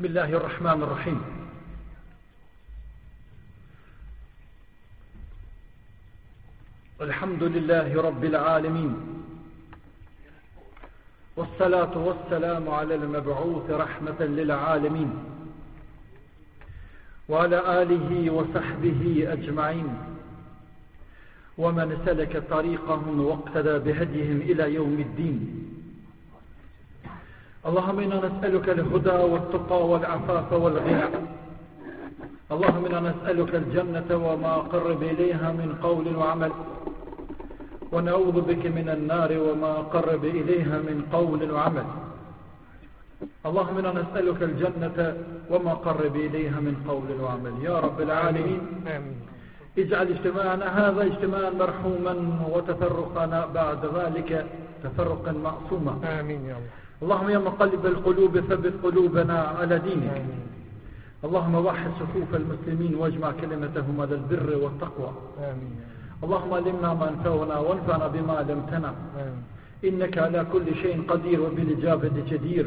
بسم الله الرحمن الرحيم الحمد لله رب العالمين والصلاة والسلام على المبعوث رحمة للعالمين وعلى آله وصحبه أجمعين ومن سلك طريقهم واقتدى بهديهم إلى يوم الدين اللهم إنا نسألك الهدى والتقى والعفاف والغنى اللهم إنا نسألك الجنة وما قرب إليها من قول وعمل ونعوذ بك من النار وما قرب إليها من قول وعمل اللهم إنا نسألك الجنة وما قرب إليها من قول وعمل يا رب العالمين اجعل اجتماعنا هذا اجتماعا مرحوما وتفرقنا بعد ذلك تفرقا معصوما آمين يا الله اللهم يا مقلب القلوب ثبت قلوبنا على دينك اللهم وحد صفوف المسلمين واجمع كلمتهم على البر والتقوى آمين. اللهم علمنا ما انفعنا وانفعنا بما علمتنا إنك على كل شيء قدير وبالإجابة جدير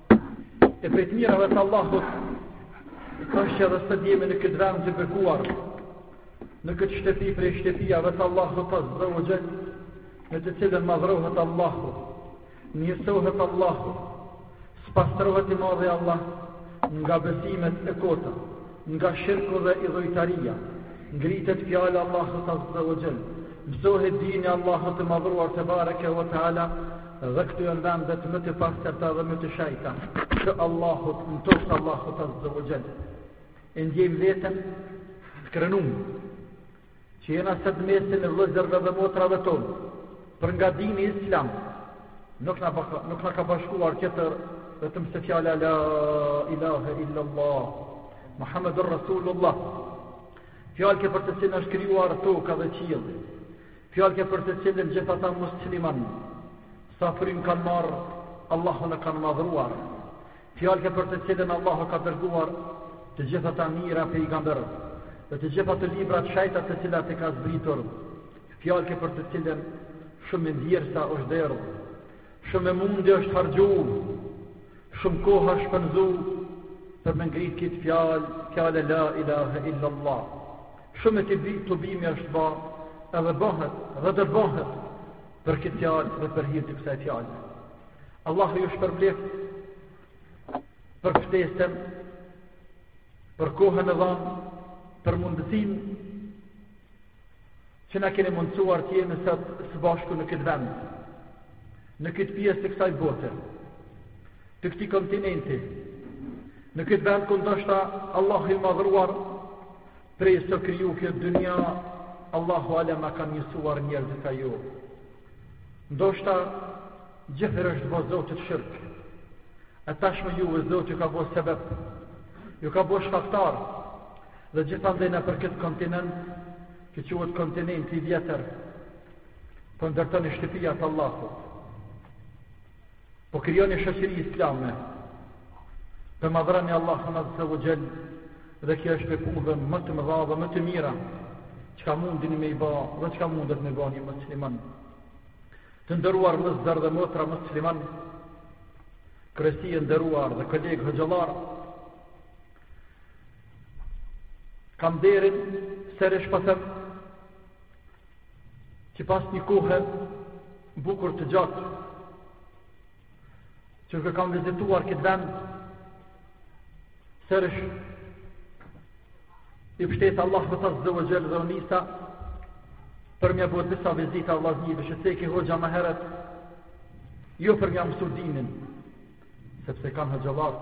E prej të mirave të Allahut azze që edhe sot jemi në këtë vend të bekuar, në këtë shtëpi prej shtëpiave të Allahut Azze wa Xhell, në të cilën madhrohet Allahu, njësohet Allahu, spastrohet i madhi Allah nga besimet e kota, Nga shirku dhe idhujtaria, ngritet fjala e Allahut Azze wa Xhell, mësohet dini i Allahut të Madhëruar Te Bareke wa Teala dhe këto janë vendet më të pastërta dhe më të shejta të Allahut në tokë të Allahut Azze wa Xhell e ndiejmë veten të krenum Që jena sot në mesin e vëllezërve dhe motrave tonë, për nga dini islam, nuk na ka bashkuar tjetër vetëm se fjala la ilahe illa allah muhammedur rasulullah fjalë që për të cilën është krijuar toka dhe qielli fjalë që për të cilën gjithë ata musliman sa frymë kanë marr Allahu në e kanë madhruar Fjalë që për të cilën Allahu ka dërguar të gjithë ata mijëra pejgamberë dhe të gjitha ato libra të shejta të cilat i ka zbritur, fjalë që për të cilën shumë djersa është derdh, shumë mundi është harxhu, shumë kohë është shpenzu për me ngrit këtë fjalë, fjalën la ilahe illallah. Shumë tubi, tubimi është ba, edhe bahet, dhe do bahet për këtë fjalë dhe për hir të kësaj fjalë. Allahu ju shpërbleftë për ftesën, për kohën e dhënë, për mundësinë që na keni mundësuar të jemi sot së bashku në këtë vend, në këtë pjesë të kësaj bote, të këtij kontinenti, në këtë vend ku ndoshta Allahu i madhruar prej se u kriju kjo dynja, Allahu alem a kanë njësuar njerëzit a jo. Ndoshta gjithherë i është bo Zotit shirk E tashme juve Zoti ju ka bo sebep Ju ka bo shkaktar Dhe gjithandej nëpër këtë kontinent Që quhet kontinent i vjetër Po ndërtoni shtëpia të Allahut Po krijoni shoqëri islame. Po e madhëroni Allahun Azze wa Xhell, dhe kjo është prej punëve më të mëdha dhe më të mira, çka mundni me i ba dhe çka mundet me ba një musliman. Të nderuar vllezër dhe motra muslimanë, kryesi e nderuar dhe kolegë hoxhallarë, kam nderin sërish pasem, Që pas një kohe bukur të gjatë, që ke kam vizituar këtë vend, sërish u mështeta Allahut azza wa jall dhe unisa, për m'ja bo disa vizita vlaznive, siç e ceki hoxha më heret, jo për m'ja mësu dimin, sepse kanë hoxhallarët,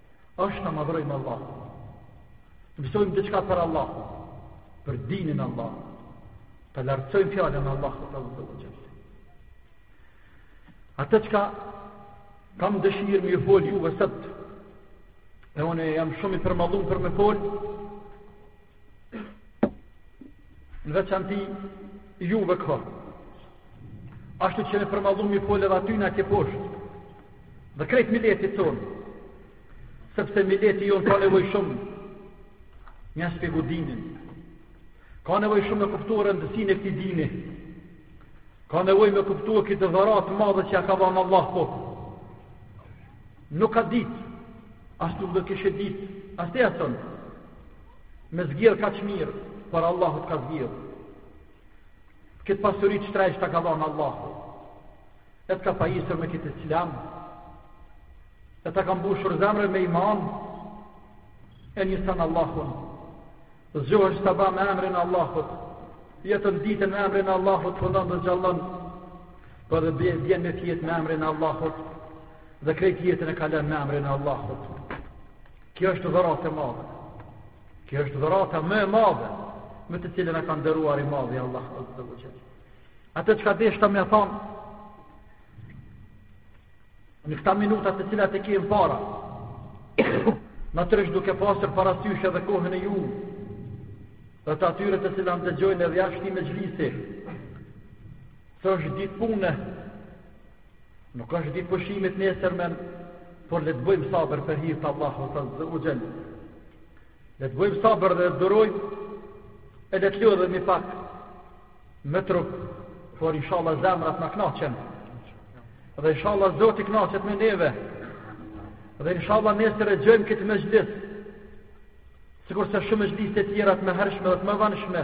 është ta madhërojmë Allahun të mësojmë diçka për Allahun për dinin e Allahut ta lartësojmë fjalën e Allahut azza wa jall atë çka kam dëshirë me ju fol juve sot e unë jam shumë i përmallum për me fol Në veçanti juve kha. Ashtu që i përmallum me ju fol edhe atyne atje poshtë. Dhe krejt miletit tonë. Sepse mileti jonë ka nevoj shumë m'ja shpjegu dinin. Ka nevoj shumë me kuptu rëndësinë e këtij dini. Ka nevoj me kuptu këtë dhuratë të madhe që ja ka dhanë Allahu, po nuk ka ditë. As ti s'e kishe ditë. As ti e as unë. Me zgjedh kaq mirë, por Allahu të ka zgjedh. Këtë pasuri të shtrenjtë ta ka dhanë Allahu. E të ka pajisur me këtë islam. E ta ka mbushur zemrën me iman. E njëson Allahun. Zgjohesh në sabah me emrin e Allahut. Jeton ditën me emrin e Allahut, punon dhe gjallon. Por dhe bjen me fjetë me emrin e Allahut. dhe krejt jetën e kalon me emrin e Allahut. Kjo është dhuratë e madhe. Kjo është dhurata më e madhe me të cilën të ka nderuar i madhi Allahu azza wa jall. Atë çka deshta me ju thanë në këta minuta të cilat i kemi para. Natyrisht duke pasur parasysh edhe kohën e juve dhe të atyre të cilët dëgjojnë edhe jashtë mexhlisit. Se është ditë punë Nuk është ditë pushimi të nesërmen, por le të bëjmë sabër për hir të Allahut Azza wa Jall. Le të bëjmë sabër dhe të durojmë e le të lodhemi pak me trup, por inshallah zemrat na kënaqen. Dhe inshallah Zoti kënaqet me neve. Dhe inshallah nesër e gjejmë këtë mexhlis. Sikurse shumë mexhlise të tjera të mëhershme dhe të mëvonshme,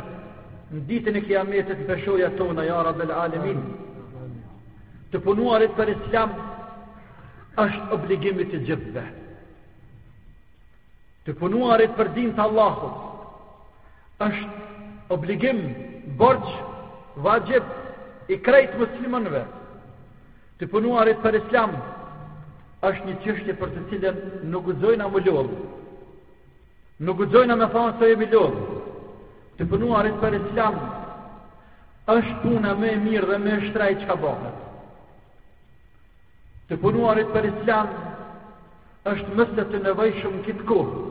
në ditën e Kiametit në peshojat tona, ja Rabbel Alemin, të punuarit për Islam është obligim i të gjithëve. Të punuarit për din të Allahut është obligim, borç, vaxhib i krejt muslimanëve. Të punuarit për Islam është një çështje për të cilën nuk guxojna me u lodh. Nuk guxojna me thanë se jemi lodh. Të punuarit për islam është puna më e mirë dhe më e shtrejtë çka bëhet. Të punuarit për islam është më se të nevojshëm në këtë kohë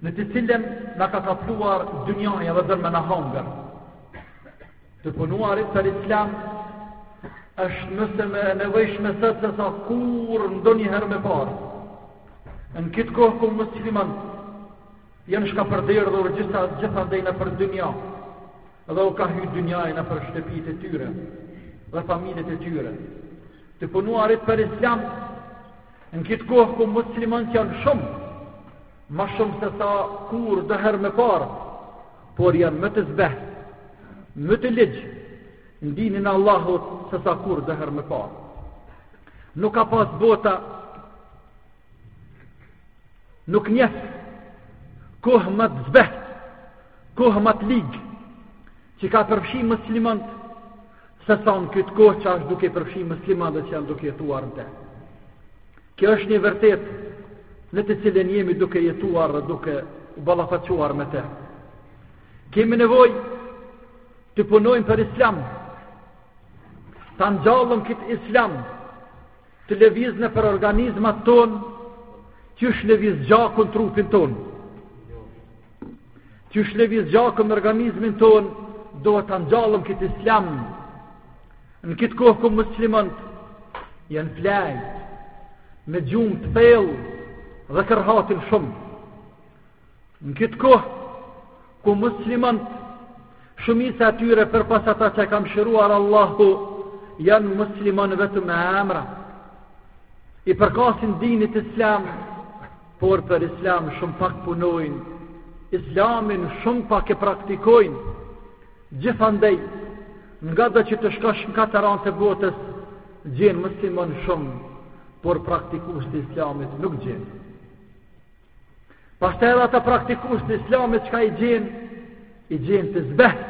në të cilën na ka kapluar dynjaja edhe bën me na hangër. Të punuarit për islam është më se më e nevojshme sot se sa kurrë ndonjëherë më parë. Në këtë kohë ku muslimanët janë shkapërderdhur gjitha, gjithandej nëpër dynja dhe u ka hy dynjaja nëpër shtëpitë e tyre dhe familjet e tyre të punuarit për islam në këtë kohë ku muslimanët janë shumë ma shumë se sa kurrë ndonjëherë më parë por janë më të zbehtë më të ligj në dinin e Allahut se sa kurrë ndonjëherë më parë Nuk ka pas bota Nuk njeh Kohë më të zbehtë Kohë më të ligë Që ka përfshi muslimanët Se sa në këtë kohë që është duke përfshi muslimanët Dhe që janë duke jetuar në te Kjo është një e vërtetë Në të cilën jemi duke jetuar Dhe duke u ballafaquar me te Kemi nevojë Të punojmë për islam Ta ngjallim këtë islam të lëvizë nëpër organizmat tonë, qysh lëviz gjaku në trupin tonë. Qysh lëviz gjaku në organizmin tonë, duhet ta ngjallim këtë islam në këtë kohë ku muslimanët janë fjetë me gjumë të thellë dhe gërhatin shumë. Në këtë kohë, ku muslimanët, shumica e tyre përpos ata që i ka mëshiruar Allahu, janë muslimanë vetëm me emra, i përkasin dinit islam, por për islam shumë pak punojnë, islamin shumë pak e praktikojnë, gjithandej, ngado që të shkosh në katër anët e botës, gjen muslimanë shumë, por praktikues të islamit nuk gjen. Pastaj edhe ata praktikues të Islamit çka i gjen, i gjen të zbehtë.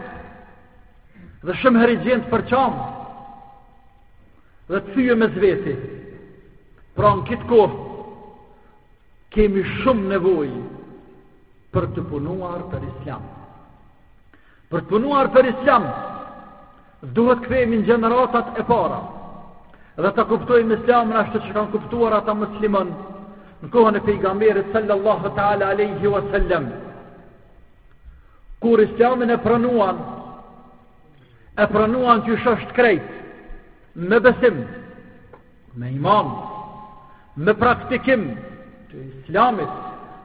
Dhe shumë herë i gjen të përçamë. Dhe të thyem mes veti. Pra në këtë kohë kemi shumë nevojë për të punuar për Islam. Për të punuar për islam, duhet të kthehemi në gjeneratat e para dhe ta kuptojmë islamin ashtu qysh e kanë kuptuar ata muslimanë në kohën e pejgamberit sallallahu taala alaihi wasallam. Kur islamin e pranuan, e pranuan qysh është krejt me besim Me iman, me praktikim të islamit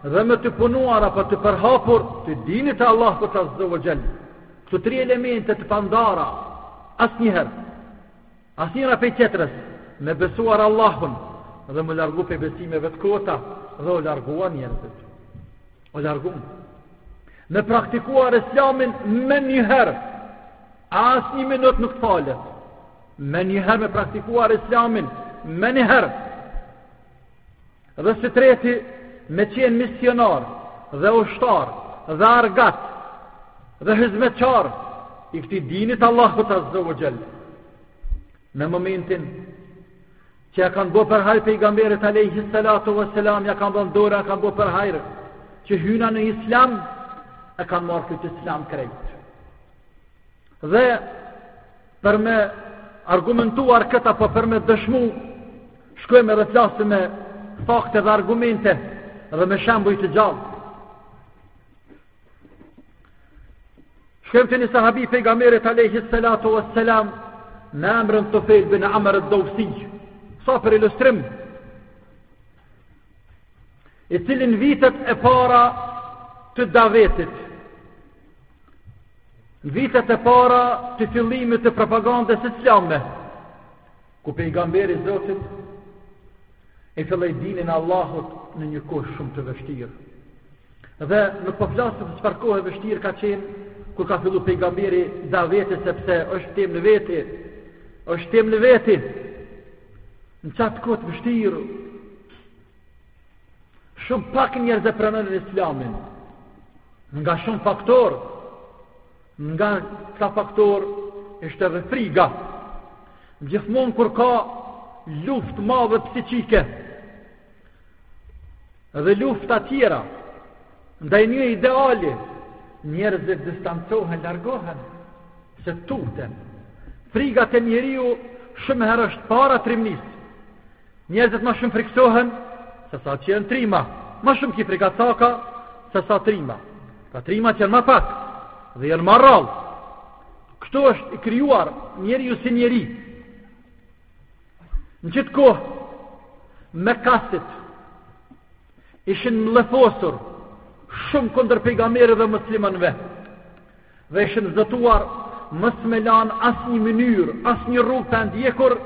dhe me të punuar apo të përhapur të dinit e Allahut azze ve xhel. Këto tri elemente të pandara, asnjëherë, asnjëra pej tjetrës, me besuar Allahun dhe m'u largu pej besimeve të kota dhe u larguan njerëzit. U larguan. Me praktikuar islamin menjëherë, asnjë minut nuk të falet. Menjëherë me praktikuar islamin, menjëherë. Dhe së treti, me qenë misionar, dhe ushtar, dhe argat, dhe hyzmeqar, i këtij dinit Allahut azze ve xhel. Në momentin, që ja kanë bo përhajr pejgamberit alejhi salatu ve selam, ja kanë dhan dorën, ja kanë bo përhajr, që hyna në islam, e kanë marrë kët islam krejt. Dhe për me argumentuar këta po për me dëshmu, shkojmë edhe flasim me fakte dhe argumente dhe me shembuj të gjallë. Shkojmë te një sahabi pejgamerit Alejhi Salatu ve Selam me emrin Tufejl bin Amr ed-Devsi. Sa për ilustrim, i cili n'vitet e para të davetit, Vitet e para të fillimit të propagandës islame, ku pejgamberi i Zotit e filloi dinin e Allahut në një kohë shumë të vështirë. Dhe nuk po flas për çfarë kohë vështirë ka qenë kur ka fillu pejgamberi davetin sepse është temë në veti, është temë në veti. Në qat kohë të vështirë Shumë pak njerëz e pranuan Islamin. Nga shumë faktorë, nga këta faktorë ishte edhe friga. Gjithmonë kur ka luftë t'madhe psikike, dhe lufta tjera ndaj një ideali njerëzit distancohen largohen se tuten friga te njeriu shumë herë është para trimnisë Njerëzit ma shumë friksohen se sa që janë trima. Ma shumë ki frikacaka se sa trima. Ka trima që janë ma pak dhe janë ma rrallë. Kështu është i krijuar njeriu si njeri. Në qit kohë mekasit Ishin mllefosur shumë kundër pejgamberit dhe muslimanëve. Dhe ishin zotuar mos me lan asnjë mënyrë, asnjë rrugë pa e ndjekur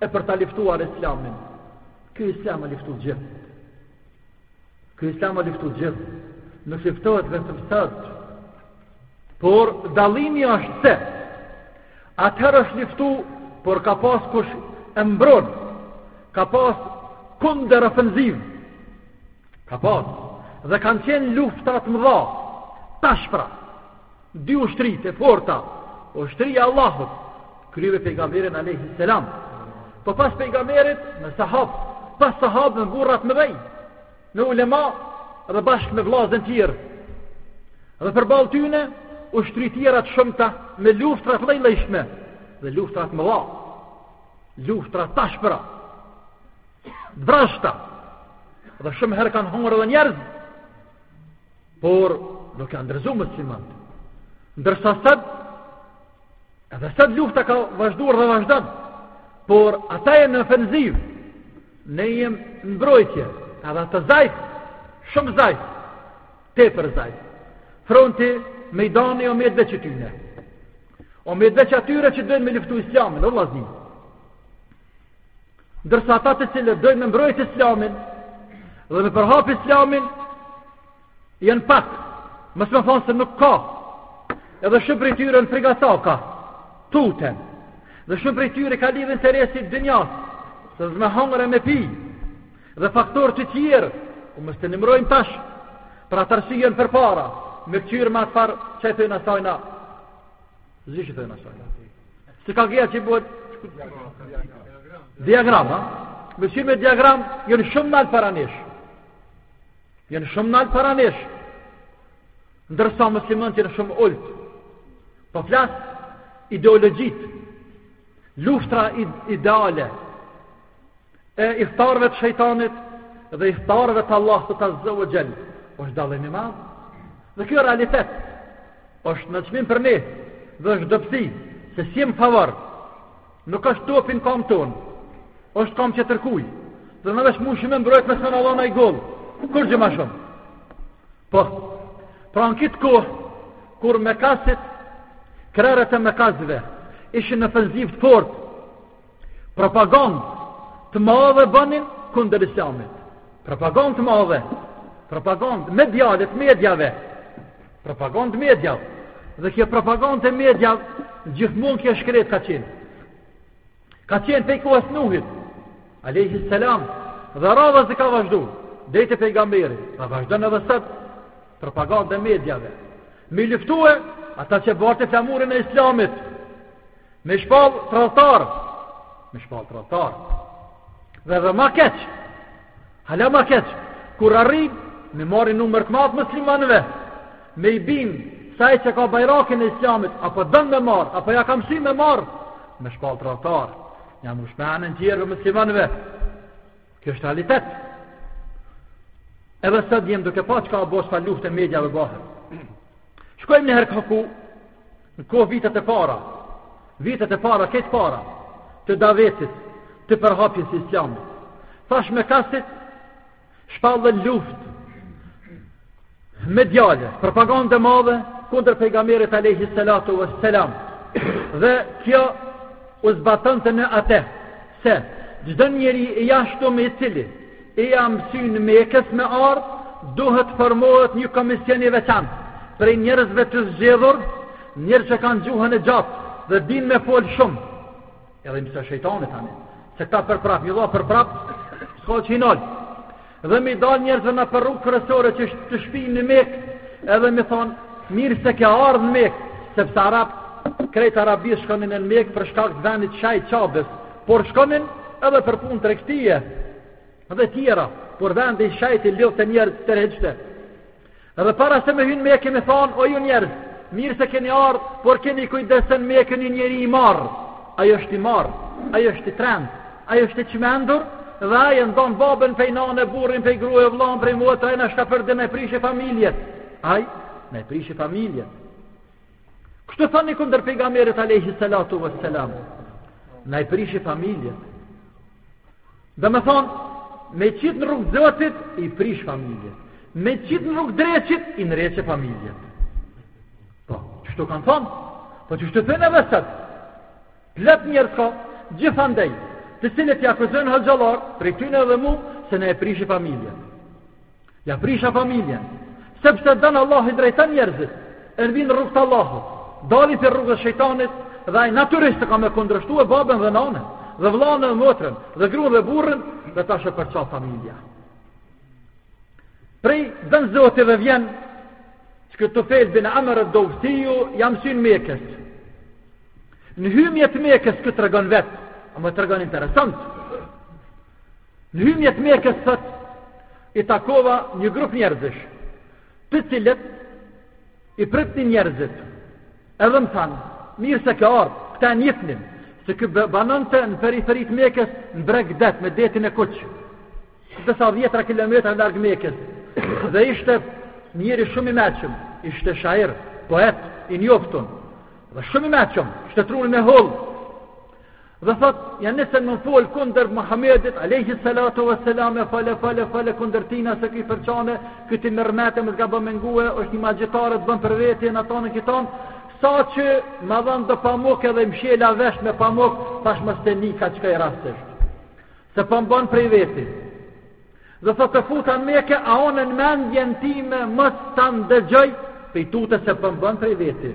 e për ta luftuar Islamin. Ky Islam a luftu gjithë. Ky Islam a luftu gjithë. Nuk luftohet vetëm sot. Por dallimi është se Atëherë është luftu, por ka pas kush e mbron, ka pas kunder ofenziv, ka pas, dhe kanë qenë lufta të mëdha, t'ashpra, dy ushtri të forta, ushtria e Allahut, krye pejgamberin Alejhi Selam, po pas pejgamberit me sahab, pas sahab me burra t'mëdhej, me ulema dhe bashkë me vllazën tjerë dhe përballë tyne ushtri tjera t'shumta me luftra t'llojllojshme dhe luftra t'mëdha luftra t'ashpra t'vrazhda dhe shumë herë kanë hongër edhe njerëz por nuk janë dorzu muslimant ndërsa sot Edhe sot lufta ka vazhduar dhe vazhdon. Por ata janë në ofenziv. Ne jemi në mbrojtje. Edhe ata zaif, shumë zaif. Tepër zaif. Fronti Mejdani o mbet veç i tyne O mbet veç atyre që dojnë me luftu islamin O vllazni Ndërsa ata të cilët dojnë me mbrojt islamin Dhe me përhap islamin Janë pak, mos me thonë se nuk ka, edhe shumë prej tyre jen frikacaka, tuten, dhe shumë prej tyre i ka lidhë interesi i dynjas, se s'ke me hangre me pi, dhe faktor të tjerë, ku mos t'i numrojmë tash, pra të rësijën përpara, me këqyrë ma të farë, që e të në sajna, zë që të në sajna, se ka gja që i bohet, diagram, ha? me qime diagram, jënë shumë nalt para nesh, Janë shumë nalt para nesh, ndërsa muslimant janë shumë ulët. Po flas ideologjit, luftra ideale, e ithtarve të shejtanit dhe ithtarve të Allahut azze ve xhel, është dallim i madh. Dhe kjo realitet, është nënçmim për ne, dhe është dobësi, se s'jem n'favor, Nuk është topi n'kam ton. Është n'kam tjetërkuj. Dhe na veç mundohmi me mbrojt mos na dhanë naj gol. Kurgjë ma shumë. Po. Pra në këtë kohë kur mekasit krerët e mekasve ishin në ofenziv të fort propagand të madhe bënin kunder islamit propagand të madhe propagand mediale t'mediave Propagandë mediav. Dhe kjo propaganda e mediav, gjithmonë kjo shkretë ka qenë. Ka qenë pej kohës Nuhit, Alejhi Selam, dhe radhas dhe ka vazhdu, deri te pejgamberi, dhe vazhdon edhe sot, propaganda e mediave. Me i luftue, ata që bartin flamurin e islamit, me shpall tradhtar, me shpall tradhtar, dhe dhe ma keq, Hala ma keq, kur arrin, me marr numër të madh muslimanëve, me i bind, se ai që ka bajrakin e islamit, apo don me marr, apo ja ka msy me marr, me shpall tradhtar, ja mshy mendjen tjerëve muslimanëve, kjo është realitet. Edhe sot jemi duke pa çka, po, pa luftë e mediave bëhet. Shkojmë njëherë këtu, Në kohë, vitet e para, vitet e para, krejt para, të davetit, të përhapjes së islamit. Thash mekasit, shpallën luftë, mediale, propagandë e madhe, kundër pejgamberit alejhi salatu ve selam. Dhe kjo u zbatonte në atë. Se, çdo njeri i jashtëm i cili, ia mësyn Mekës me ardh, duhet të formohet një komision i veçantë, prej njerëzve të zgjedhur, njerëz që kanë gjuhën e gjatë, dhe din me fol shumë, edhe mi se shejtani tani, se këta për prap, ju dha për prap, s'ka çi i nal, Dhe me i dal njerëzve nëpër rrugë kryesore që të shpijnë në Mekë edhe me i thanë mirë se ke ardhë në Mekë, sepse arabët, krejt Arabisë shkonin në Mekë për shkak të vendit shejt, Qabes, por shkonin edhe për punë tregtie dhe tjera, por vendi shejt i lidhte njerëzit, tërhiqte. Edhe para se me hy n'Mekë me i thanë, o ju njerëz, mirë se keni ardhë, por keni kujdes, n'Mekë ni njeri i marrë. Ai është i marrë, ai është i trentë, ai është i çmendur, dhe ai e ndan babën pej nane, burrin pej grue, vllanë prej motre, ai na shkapërderdhi, na i prishi familjet. Ai na i prishi familjet. Kështu thonin kundër pejgamberit alejhi salatu ve selam. Na i prishi familjet. Domethënë, me i qitë në rrugë t'Zotit i prish familjet. Me qitë në rrugë t'dreqit i ndreqe familjet. Po kështu kanë thënë. Po kështu thonë edhe sot. Plot njerëz ka, gjithandej, të cilët i akuzojnë hoxhallarët, prej tyne edhe mu, se na e prishi familjet. Ja prisha familjen, sepse don Allah i drejton njerëzit. E vijnë n'rrugë të Allahut, dalin prej rrugës shejtanit dhe ai natyrisht ka me kundërshtu e babën dhe nanën, dhe vllanë dhe motrën, dhe grunë dhe burrën, dhe tash e përça familja. Por don Zoti dhe vjen, që ky Tufejl bin Amr ed-Devsiu, ia msyn Mekës. Në hymje të Mekës ky tregon vetë, ama tregon interesant, Në hymje të Mekës, thotë, i takova një grup njerëzish, të cilët i pritnin njerëzit. Edhe më thanë, mirë se ke ardhë, këta e njifnin, se ky banonte në periferi të Mekës, në bregdet, me Detin e Kuq, disa dhjetra kilometra larg Mekës, dhe ishte njeri shumë i meçëm, ishte shair, poet, i njoftun, dhe shumë i meçëm, kishte trunin e hollë, Dhe thot, ja nisën me fol kunder Muhammedit, alejhi salatu vë selam, e fale, fale, fale kunder tina se ky përçan, ky t'i merr mentë më zga bë mengue, është një magjistar të bën për veti e në tonë në kiton, sa që më dhanë do pamuk edhe m'i shtina n'vesh me pamuk, thash mos ta ni ka çon ky rastësisht, se për po më bënë prej veti. Dhe thot u futa në Mekë, a unë në mendjen time mos ta ndëgjoj, pej tute se po më bënë prej veti.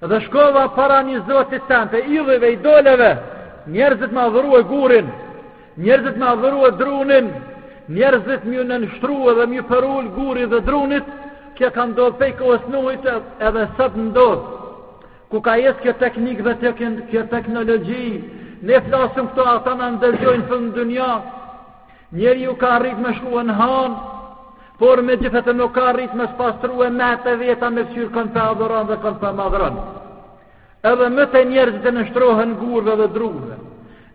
Dhe shkova para një zoti tem te, idhujve, idoleve, njerëzit me adhurue gurin, njerëzit me adhurue drunin, njerëzit m'ju nënshtru edhe m'ju përul gurit dhe drunit, kjo ka ndodhë pej kohës Nuhit edhe sot ndodhë. Kur ka gjith kjo teknikë dhe të kjo teknologji, ne flasëm këtu ata na ndëgjojnë kun në dynja, Njeriu ka arrit me shku në hanë, por megjithatë nuk ka arrit me i pastrue mentë e veta me këqyrë kon po e adhuron dhe kon po e madhëron. Edhe më tej njerëzit i nënshtrohen gurve dhe drunve,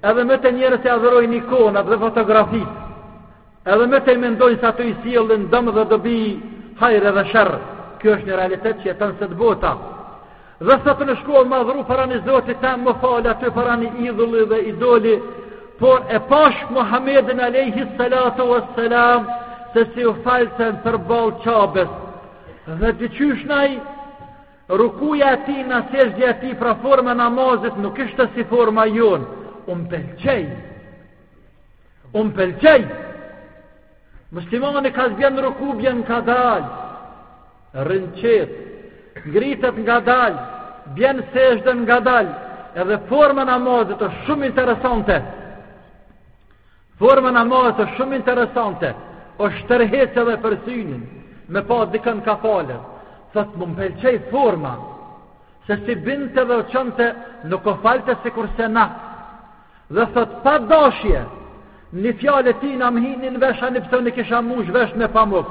edhe më tej njerëzit i adhurojnë ikonat dhe fotografitë, edhe më tej mendojnë se ata i sjellin dëm dhe dobi hajr edhe sherr. Kjo është një realitet që jeton sot bota. Dhe thotë unë shkova me madhru para një zoti tem me u falë aty para një idhulli dhe idoli, por e pash Muhammedin Alejhi Salatu ve Selam se si u falke përballë Qabes. Dhe te qysh na, rukuja e tina sexhdja e tij pra forma e namazit nuk ishte si forma jonë, u m'pëlqej, u m'pëlqej, Muslimani kah bjen n'ruku bjen ngadal, çohet, ngritet ngadal, bjen n'sexhde ngadal, edhe forma e namazit është shumë interesante. Forma e namazit është shumë interesante, është tërheqse edhe për synin, me pa dikon ka falet. Thot, mu m'pëlqej forma, se si binte dhe u çonte, nuk u falte sikurse na. Dhe thot pa dashje, një fjalë e tina më hini në vesh ani pse i kisha mush veshët me pamuk.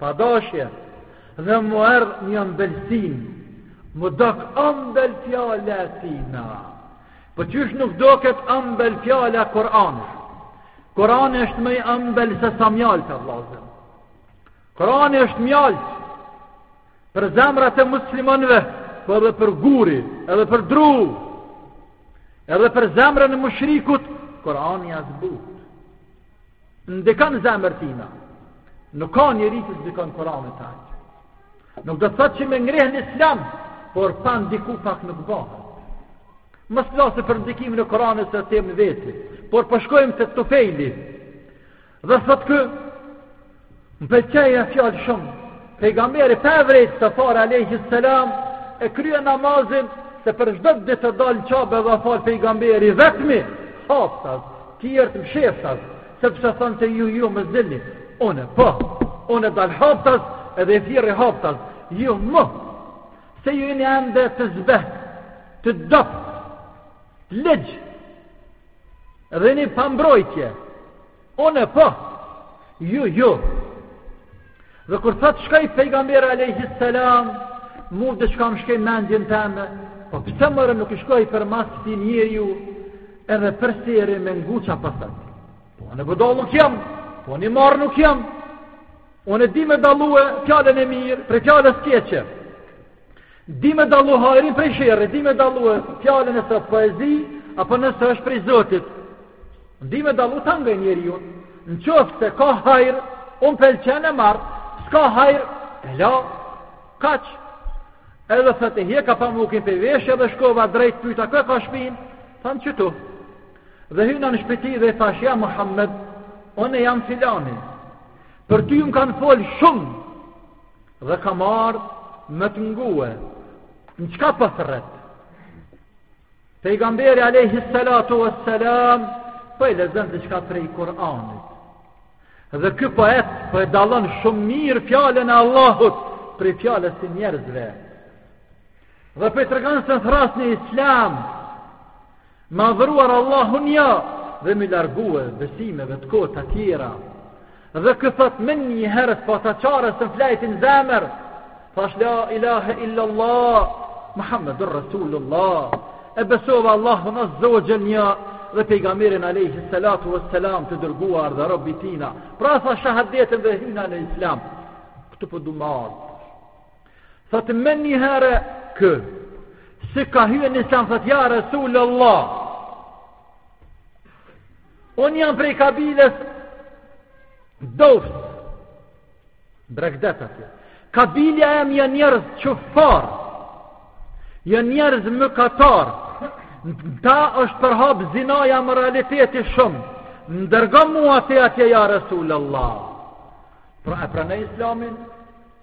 Pa dashje, dhe më erdh një ambëlsi, m'u dok ambel fjala e tina. Po qysh nuk doket ambel fjala e Kur'anit. Kur'ani është më i ambel se sa mjalti, vëllazër. Kur'ani është mjaltë. për zemrat e muslimanëve, po edhe për guri, edhe për dru, edhe për zemrën e mushrikut, Kurani e zbut. Ndikon n'zemër t'tina. Nuk ka njeri që s'ndikon Kurani te ai. Nuk do të thotë që me ngreh në Islam, por pa ndiku pak nuk bëhet. Mos t'flasim për ndikimin e Kuranit se osht temë n'veti, por po shkojmë te Tufejli. Dhe thot ky, më pëlqej e fjalë shumë, pejgamberi pa e vrejt fare alejhi selam, e krye namazin, se për çdo ditë dalë në Qabe dhe falë pejgamberi, vetëm ai haptas, tjertë msheftas, sepse thonte se ju ju mos dilni, une, po, une dal haptas, edhe i thirri haptas, ju mos, se ju jeni ende të zbeht, të dobt, të ligj, Dhe jeni pa mbrojtje. Unë po. Ju jo. Dhe kur thot shkoi pejgamberi alejhi selam, mu diçka më shkoi n'mendjen teme, po pse mor nuk i shkoj përmas kti njeriu edhe përsëri me ngu çka po thot. Po une budall nuk jam. Po un i marr nuk jam. Unë e di me dallue fjalën e mirë prej fjalës keqe. Di me dallu hajrin prej sherri, di me dallue fjalën nëse o poezi, apo nëse është prej Zotit. Di me dallu, ta ngoj njeriun. Në qoftë se ka hajr, më pëlqen, e marr, s'ka hajr, e la, kaq. Edhe thot e hjeka pamukin prej veshë dhe shkova drejt, pyta ku e ka shpin, thanë qetu. Dhe hyna në shpi t'ti dhe i thash ja Muhammed, unë jam filani. Për ty më kanë folë shumë dhe kam ardh me të ngue. Në çka po thrret? Pejgamberi alejhi salatu ve selam po i lexon diçka prej Kur'anit. Dhe ky poet po e dallon shumë mirë fjalën e Allahut prej fjalës të njerëzve. Dhe po i tregon se un thrras në islam Me adhuru Allahun nja dhe m'iu largue besimeve të kota tjera. Dhe ky thot menjëherë s'pata çare se m'flejti n'zemër, thash la ilahe illallah, Muhammedun Resulullah, e besova Allahun azze ve xhel nja dhe pejgamberin alejhi salatu ve selam të dërguar dhe rob i tina, pra thash shehadetin dhe hyna në islam, këtu po du m'ardh, Thot menjëherë ky, si ka hy në islam, thot ja Resul Allah, unë jam prej kabiles Devs, bregdet atje, kabilja jem janë njerëz qufarë, janë njerëz mëkatarë, te ta është përhap zinaja, imoraliteti shumë, m'dërgo mua ti atje ja Resul Allah, pra e pranoi islamin,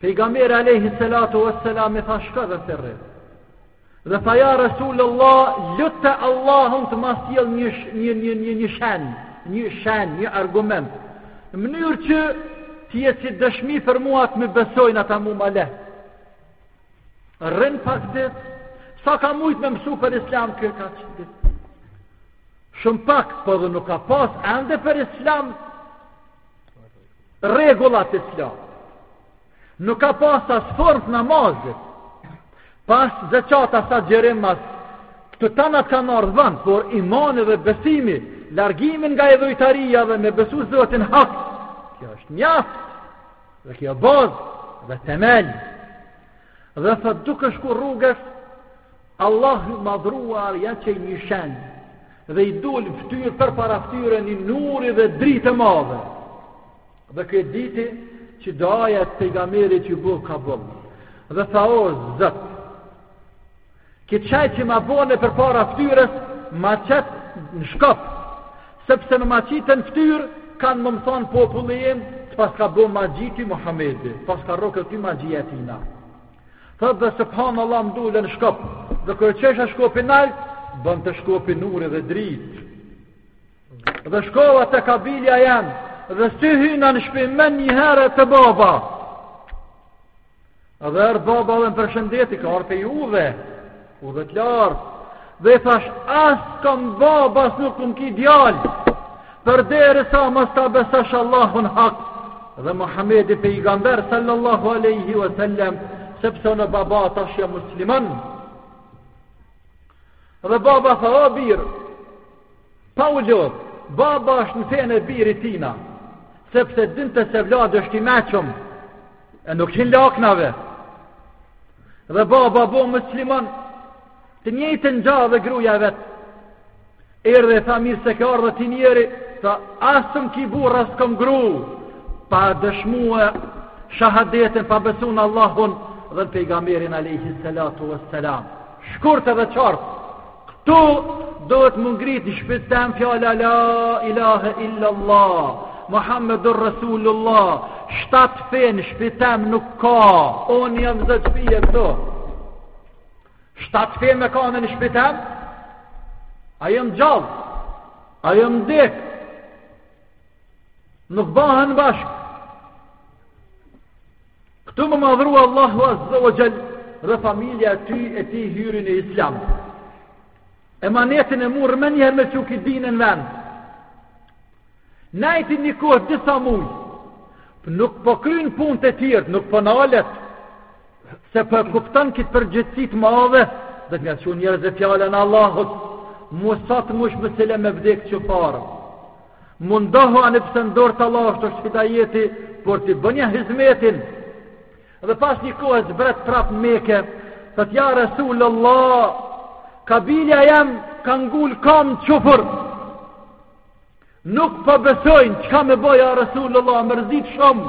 Pejgamberi alayhi salatu wassalam i tha shko dhe thirri. Dhe tha ja Resulullah, lute Allahun të ma sjell një një një një një shenj, një shenj, një argument. Në mënyrë që të jetë si dëshmi për mua të më besojnë ata mua më lehtë. Rrin pak ditë, sa ka mujt me mësu për islam për kaq ditë. Shumë pak, po dhe nuk ka pas ende për islam Rregulla të Islam. Nuk ka pas as formë namazit. As zeqat as agjërim as, këto t'tana kanë ardh vonë, por imani dhe besimi, largimi nga idhujtaria dhe me besu Zotin hak, kjo është mjaft, dhe kjo bazë, dhe temel. Dhe thotë duke shku rrugës, Allahu i Madhruar ia çoi një shenjë dhe i dul n'fytyrë përpara fytyre një nuri dhe dritë e madhe. Dhe ky e diti që duaja e pejgamberit iu bo kabul. Dhe tha o Zot, këtë shej që ma bone përpara fytyrës, ma qit në shkop, sepse në ma qit n'fytyrë kanë me më thonë populli im, të paska bo magji ty Muhammedi, t'paska rrokë ty magjia e tina. Thotë dhe subhan Allah më dul në shkop Dhe kur e çojsha shkopin nalt Bante shkopi nuri dhe dritë Dhe shkova te kabilja jonë Dhe si hyna në shpi menjëherë te baba Dhe erdh baba dhe më përshëndeti Ka ardh prej udhe Udhe të largët, dhe i thash as t'kam babë, as nuk m'ki djalë, përderisa mos ta besojsh Allahun hak, dhe Muhammedin pejgamber, sallallahu aleyhi wa sallem, sepse unë baba tash jam musliman. Dhe baba tha, o bir, Pa u lodh, baba është në fenë e birit tina, sepse dinte se evladi është i meçëm, e nuk qenë laknave. Dhe baba u bo muslimon, të njëjtën gja edhe gruja e vet. Erdh edhe tha mirë se ke ardhë ti njeri, tha as m'ki burrë as t'kom gru, pa dëshmue shahadetin, pa besu në Allahun dhe në pejgamberin a.s. Shkurt edhe qartë, Këtu duhet m'u ngrit në shpi tem fjala la ilahe illallah, Muhammedur Rasulullah, shtatë fe në shpi tem nuk ka, unë jam zot shpie këtu. Shtatë fe me ka me në shpi tem, a jam gjallë, a jam dekë, nuk bahen bashkë, Këtu më madhrua Allahu Azza wa Jall dhe familja e ty e ti hyri në islam. Emanetin e murr menjëherë me çu ki din në vend. Nejti një kohë disa muj, nuk po kryn punët e tjert, nuk po nalet, se po e kupton kit përgjegjësi të madhe, dhe me çu njerëzve fjalën e Allahut, musat mush me sile me vdek qufara. Mundohu ani pse n'dorë të Allahut është hidajeti, por të bënja hizmetin. Dhe pas një kohe zbret prap në Meke, thot ja Resulullah, kabilja jem ka ngul kamë në qufër. Nuk po besojnë çka me bo ja Resulullah, mërzit shumë.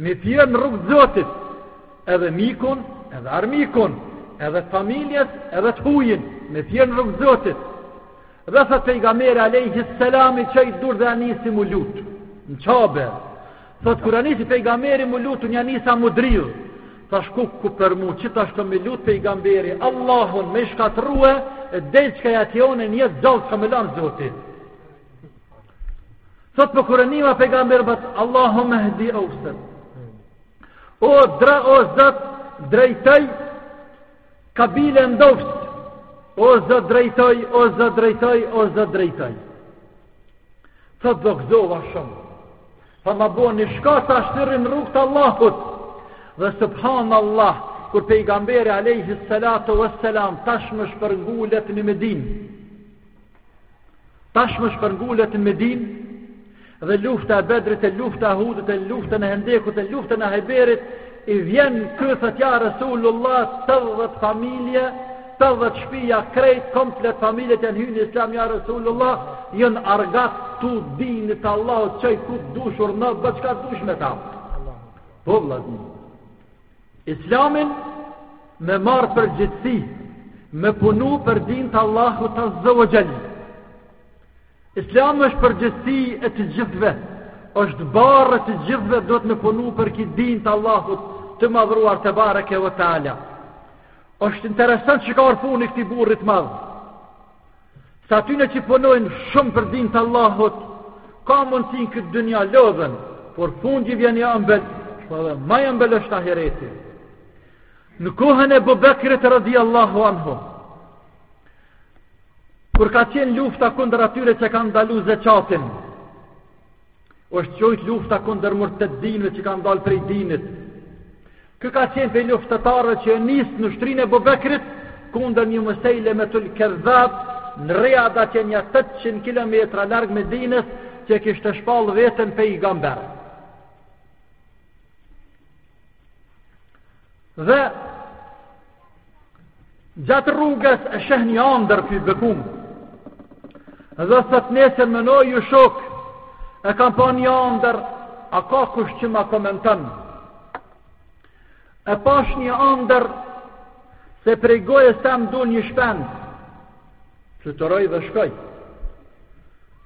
Me thirr në rrugë Zotit, edhe mikun, edhe armikun, edhe të familjes, edhe të hujin, me thirr në rrugë t'Zotit. Dhe thot pejgamberi Alejhi Selam i çoi durt dhe ia nisi m'u lut në Qabe. Thot kur ia nisi pejgamberi m'u lut, unë ia nisa m'u dridh. Thash kuku për mu, qitash do me lut pejgamberi Allahun me i shkatërrue, e del çka jatjone n'jetë gjallë s'ka me lanë Zoti. Thot po kur e nima pejgamberi po thot, Allahumme hdi Deusen. O, dre, o Zot, drejtoj kabilen Deus. O Zot, drejtoj, o Zot, drejtoj, o Zot, drejtoj. Thot u gëzova shumë. Tha ma bo një shko tash thirri n'rrugë të Allahut. Dhe subhan Allah, kur pejgamberi a.s. tashmë shpërngulet në Medinë. Tashmë shpërngulet në Medinë dhe lufta e Bedrit, e lufta e Uhudit, e lufta e Hendekut, e lufta e Hajberit, i vjen ky thot ja Resulullah 80 familje, 80 shpija krejt komplet familjet janë hy në Islam ja Resulullah, jena argat të dinit Allahut, çoj ku dush, urdhno bo çka dush me ta. Po vllazni. Islami me marr përgjegjësi, me punu për din të Allahut Azza wa Jall. Islami është përgjegjësi e të gjithve, është barrë e të gjithve duhet me punu për ki din të Allahut të madhëruar tebareke ue teala. Është interesant çka o funi këtij burrit madh. Se atyne që punojnë shumë për din të Allahut, ka mundësi në këtë dynja lodhen, por fundi vjen i ambël, po edhe ma i ambël është ahireti. Në kohën Ebu Bekrit radi Allahu anhu, kur ka qenë lufta kundër atyre që kanë ndalu zeqatin, Është qujt lufta kundër murtedinëve që kanë dalë prej dinit. Ky ka qenë prej luftëtarëve që e nisë në ushtrinë e Ebu Bekrit kundër një Musejlemetul Kedhab në Rijad, aty një 800 km larg Medinës që e kishte shpallë veten pejgamber. Dhe gjatë rrugës e sheh një andër ky i bekum. Dhe thot nesërmen o ju shokë, e kam pa një andër, a ka kush që ma komenton. E pash një andër, se prej gojës seme dul një shpend, fluturoi dhe shkoi.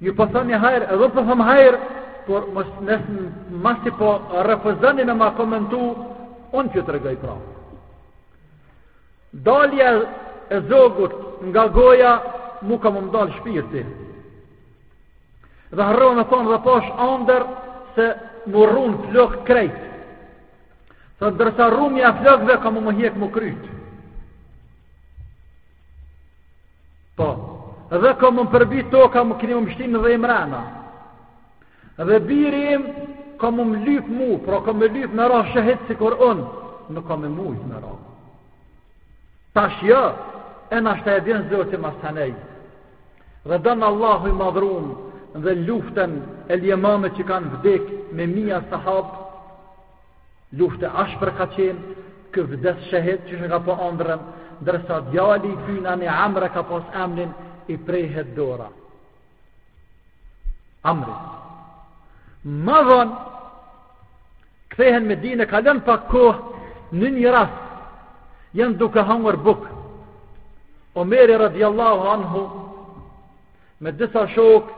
Ju po thoni hajr, edhe u po thom hajr, por masi po refuzoni me ma komentu, unë t'ju tregoj pra. Dalja e zogut nga goja, mu ka me m'dal shpirti. Dhe harrova me thonë dhe pash andër se m'u rrun flokt krejt. Dhe ndërsa rrumja e flokve ka mu m'hjek mu kryt. Po. Dhe ka mu m'përbi toka, m'keni mu m'shti n'dhe mrena. Dhe biri im ka mu m'lyp mu, pra ka me lyp me ra shehit sikur unë, nuk ka me mujt me ra. Tash jo, e nashta e din Zoti masanej. Dhe don Allahu i madhrum dhe n'luftën e Jemames që kanë vdek me mija sahabë, Luftë e ashpër ka qenë, ky vdes shehid qysh e ka pa andrrën, ndërsa djali i tina, ni Amr e ka pas emnin i prehet dora Amrit. Ma vonë kthehen n'Medinë, kalon pak kohë në një rast janë duke hangur buk. Omeri radiallahu anhu Me disa shok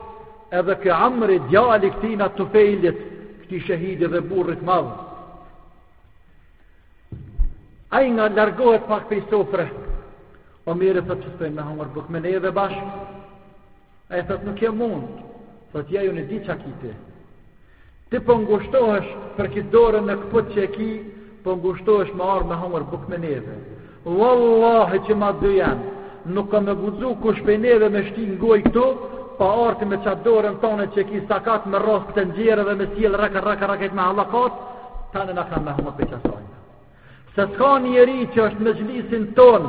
edhe ky Amri djali i ktina Tufejlit, këtij shehidi dhe burrit madh. Ai nga largohet pak pej sofre, Omeri thot që s'don me hangër buk me neve bashkë, ai thot nuk jam unt, thot jo jo un e di çka ki ti, Ti po ngushtohesh për qit dorën e këput që e ki po ngushtohesh me ardh me hangër buk me neve Wallahi që madje nuk ka me guxu kush pej neve me shti n'goj këtu pa ardh ti me qatë dorën tane që e ki sakat me rras n'tenxhere dhe me sjell raka raka raka e me halakat tani na kem me hangër pej qasajna se s'ka njeri që është n'mexhlisin ton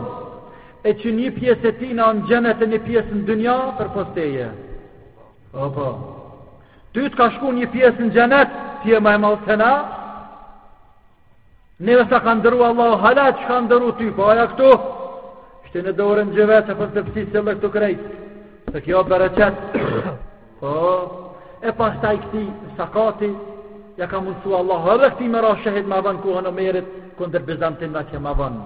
e që një pjesë e tina në xhenet e një pjesë në dynja përpos teje o po Ty të ka shku një pjesë në xhenet, ti je ma i madh se na? Neve s'na ka nderu Allahu, hala çka t'ka nderu ty, po eja këtu? Shtine dorën në gjyveç e n'tepsi, sille ktu krejt, se kjo bereqet. Po, e pastaj këtij sakati, ia ka mundësu Allahu edhe këtij me ra shehit ma vonë n'kohën e Omerit, kundër bizantinëve ma vonë.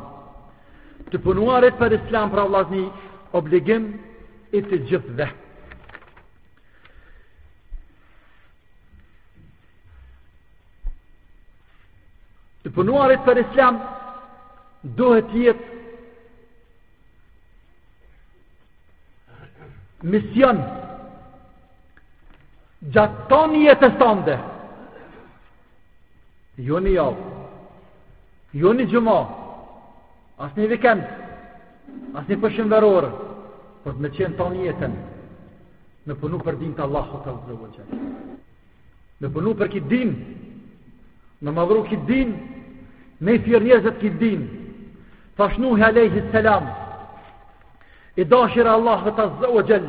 Të punuarit për islam pra vllazni, obligim i të gjithëve. Të punuarit për islam duhet të jetë mision gjatë tanë jetës tande. Jo një javë, jo një xhuma, as një vikend, as një pushim veror, por t'me qenë tanë jetën, me punu për din të Allahut azze ve xhel. Me punu për këtë din, me madhnu këtë din, me i thirr njerëzit n'këtë din, thashë Nuhi alejhi selam, i dashuri i Allahut azze ve xhel,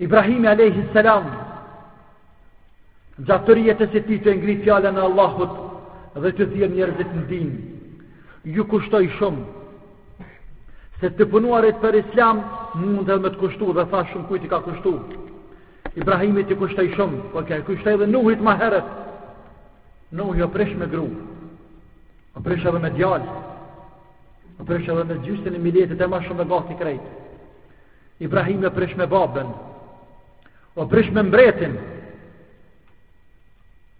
Ibrahimi alejhi selam gjatë tërë jetës së tij tu e ngri fjalën e Allahut dhe tu i thirr njerëzit në din iu kushtoi shumë se të punuarit për islam mundet edhe me të kushtu dhe te shumëkujt i ka kushtu Ibrahimit i kushtoi shumë po i kushtoi edhe Nuhit ma herët Nuhi u prish me gru u prish edhe me djalë U prish edhe me gjysën e miletit e ma shumë e gati krejt. Ibrahimi u prish me babën. U prish me mbretin.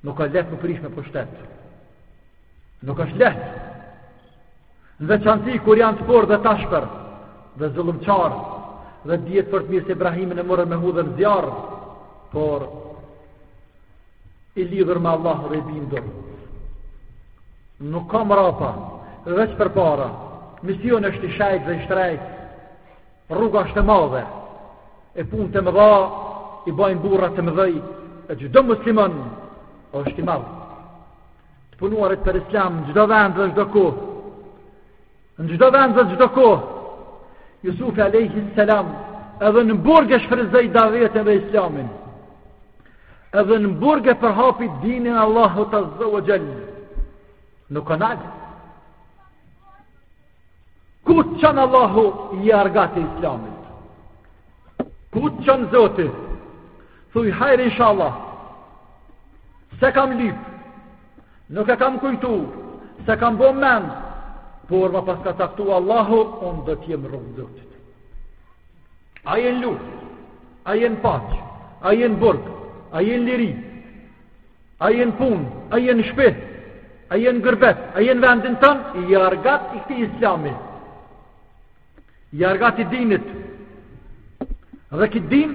Nuk a lehtë m'u prish me pushtet. Nuk është lehtë. Në veçanti kur janë të fortë dhe t'ashpër dhe zullumqarë dhe e dini fort mirë se Ibrahimin e morën me hudh n'zjarr. Por I lidhur me Allah dhe i bindur. Nuk ka mrapa, veç përpara. Misioni është i shejtë dhe i shtrejtë. Rruga është e madhe. E punët e mëdha i bajnë burrat e mëdhej. E çdo musliman është i madh. Të punuarit për Islam në çdo vend dhe çdo kohë Në çdo vend dhe çdo kohë, Jusufi a.s. edhe në burg e shfrytëzoi davetën dhe islamin. Edhe në burg e përhapi dinin e Allahut azze ve xhel. Nuk u nal. Ku t'çon Allahu je argat i islamit. Ku t'çon Zoti, thuj hajr inshallah. S'e kam lypë. Nuk e kam kujtu, s'e kam bo mend, por ma paska caktu Allahu, unë do t'jem rrugë t'Zotit. A je në luftë, a je në paqe, a je në burg, a je në liri, a je në punë, a je në shpi, a je në gurbet, a je në vendin tand, je argat i këtij islami. Argat i dinit Dhe këtë din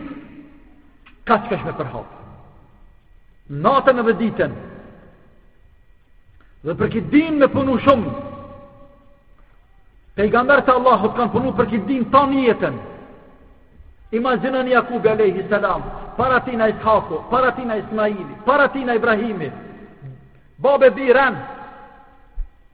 kast kesh me përhap Natën edhe ditën Dhe për këtë din me punu shumë Pejgamberët e Allahut kanë punu për këtë din tan jetën Imagjinoni Jakubi Alejhi Selam Para tina Ishaku Para tina Ismaili Para tina Ibrahimi Babë e bir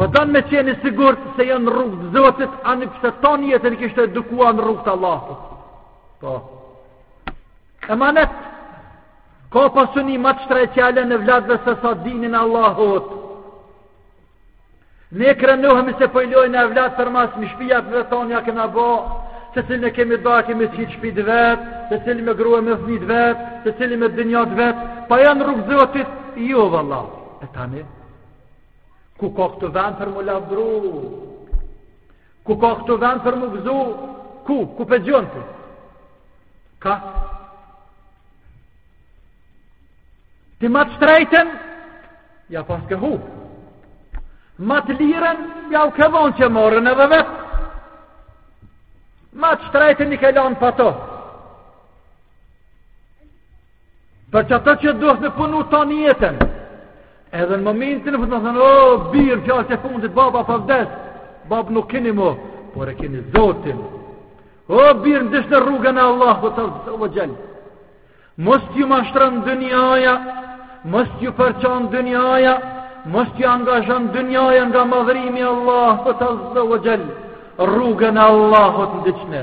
Po don me qenë i sigurt se janë në rrugë të Zotit, ani pse ton jetën i kishte edukuar në rrugë të Allahut. Po. Emanet. Ka pasuni ma të shtrejtë ja len evladëve se sa dinin e Allahut. Ne krenohemi se po i lojna evladët përmas me shpia për veten ja kena bo, secilin e kemi da kemi qitë n'shpi të vet, secili me grua me thmi të vet, secili me dynja të vet, po a janë n'rrugë Zotit, jo vallah. E tani, ku ka këtu vend për m'u lavdru, ku ka këtu vend për m'u gëzu, ku, ku p'e gjon ti? Ka? Ti ma të shtrejten, ja paske hup. Ma të liren, jau ke dhon që morën edhe vetë. Ma të shtrejten i ke lanë pa to. Për qato që duhet me punu tan jetën, edhe në momentin, m'u thanë, o, birë, fjalët e fundit, baba po vdes, babë nuk kini mo, por e kini zotin. O, birë, ndiqne rrugën e Allahut azze ve xhel. Mos t'ju mashtron dynjaja, mos t'ju përçan dynjaja, mos t'ju angazhon dynjaja nga madhërimi i Allahut azze ve xhel. Rrugën e Allahut ndiqne.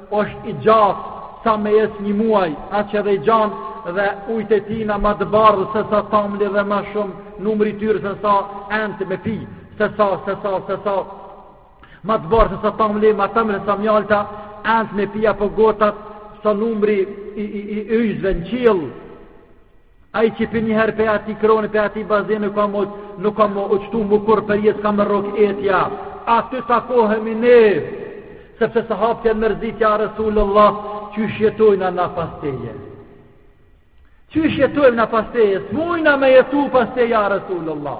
është i gjatë sa me ec një muaj, aq edhe i gjanë dhe ujtë e tina ma të bardhë se sa tamli dhe ma shumë, numri i tyre se sa entë me pi, se sa, se sa, se sa, ma të bardhë se sa tamli, ma t'amël se sa mjalta, entë me pi apo gotat, sa numri i, i, i, i yjzve në qiell, Ai që pi një herë pej atij kroni, pej atij bazeni, nuk ka më, nuk ka m'u eçtu më kurrë përjetë, s'ka m'e rrok etja. Aty takohemi ne, sepse sahabët janë mërzit, ja Resulullah, qysh jetojna na pas teje. Qysh jetojna na pas teje, s'mujna me jetu pas teje ja Resulullah.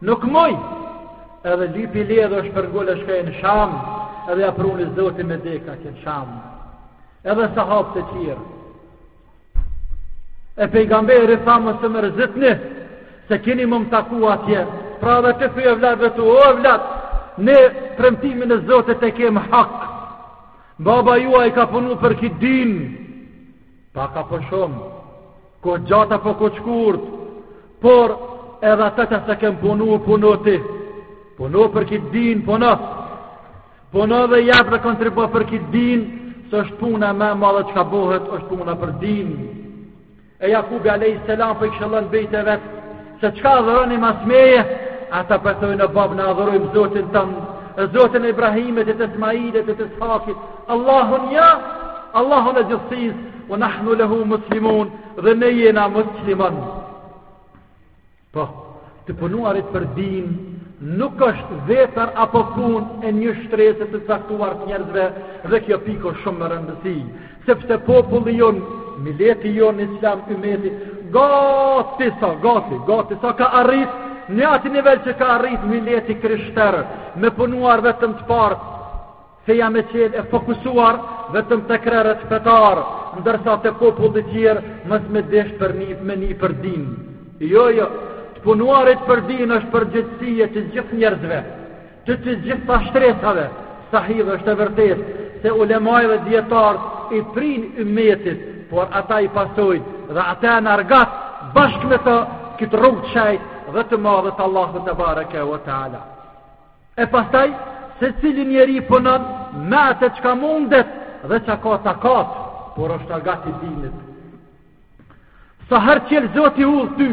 Nuk muj, edhe lypi leje dhe u shpërngul e shkoi në Sham, edhe ja pruni zoti me dekë atje në Sham, edhe sahabët e tjerë. E pejgamberi tha mos u mërzitni, se kini me më taku atje, pra dhe ti thuj evladëve tu, o evlad, ne premtimin e zotit e kemë hak, baba juaj ka punu për këtë dinë, Pak apo shumë, kohë gjatë apo kohë shkurt, por edhe atë të se kem punu, punu ti, punu për këtë din, punu, punu dhe jep dhe kontribo për këtë din, se është puna më e madhe çka bohet, është puna për din. E Jakubi a.s. po i këshillon bejt e vet, Se çka adhuroni mas meje, ata po thojnë na babë na adhurojmë zotin tënd, zotin e Ibrahimit, e të Ismailit, e të Is'hakit, Allahun nja, Allahun e gjithësisë, ue nahnu lehu muslimun, dhe ne jena muslimanë. Po, të punuarit për din, nuk është detyrë apo punë e një shtrese të caktuar të njerëzve, dhe kjo pikë o shumë me rëndësi. Sepse populli jonë, mileti jonë islam ymeti, gati sa, gati, gati sa ka arrit, në atë nivel që ka arrit mileti i krishterë, me punuar vetëm të parët, feja me qenë e fokusuar vetëm te krerët fetarë, ndërsa te populli tjetër mos me desht për ni, me ni për din. Jo, jo, të punuarit për din është përgjegjësi e të gjithë njerëzve, Të të gjitha shtresave, sahih është e vërtetë se ulemaja dhe dijetarët i prijnë ymetit, por ata i pasojnë dhe ata janë argatë bashkë me ta n'këtë rrugë të shejtë dhe të madhe të Allahut tebareke ve teala. E pastaj secili njeri punon me atë çka mundet dhe çka ka takat, por është argat i dinit. Sa herë çel Zoti udhë ty,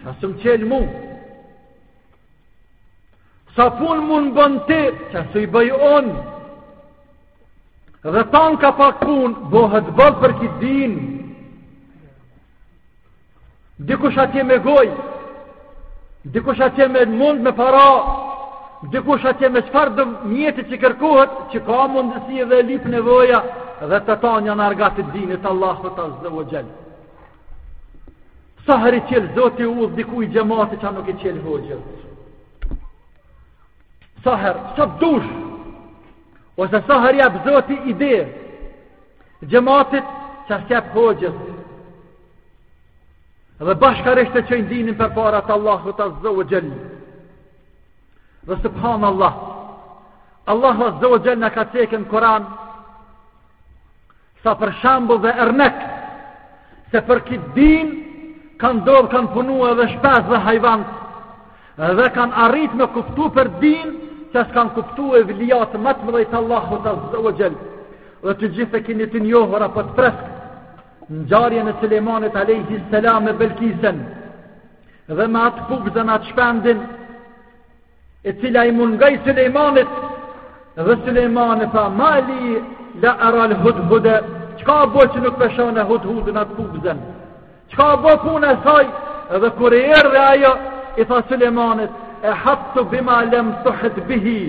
çka s'um çel mu. Sa punë mund bën ti, çka s'i bëj unë, dhe tanë ka pak punë, bëhet boll për kit din, dikush atje me gojë, dikush atje me mund me para, dikush atje me çfarëdo mjeti që kërkohet, që ka mundësi dhe lyp nevoja, dhe të tanë janë argatë t'dinit t'Allahut azze ve xhel. Sa herë i qelë zoti u udhë diku i gjemati që nuk i qelë hoqët. Sa herë, sa të dush, ose sa herë jabë zoti i dhe, gjematit që është jabë hoqët. Dhe bashkarisht e që i dinin për parat Allah, dhe të zë u gjellë. Dhe së përhanë Allah, Allah dhe zë u gjellë në ka cekën Koranë, Sa për shembull dhe ernek, se për këtë din, ka ndodhë, kanë punu edhe shpezët dhe hajvanët, dhe kanë arrit me kuptu për din, çka s'kanë kuptu evliatë më të mëdhej t'Allahut azze ve xhel, dhe të gjithë e kini të njohur apo të freskët ngjarjen e Sulejmanit Alejhi Selam me Belkisen, dhe me atë pupëzë, me atë shpendin, e cila i mungoi Sulejmanit dhe Sulejmani tha ma lije la eral hudhude çka bo që nuk po e shoh hudhudin atë pupzën çka bo puna e saj dhe kur erdh dhe ajo i tha Sulejmanit ehattu bima lem tuhit bihi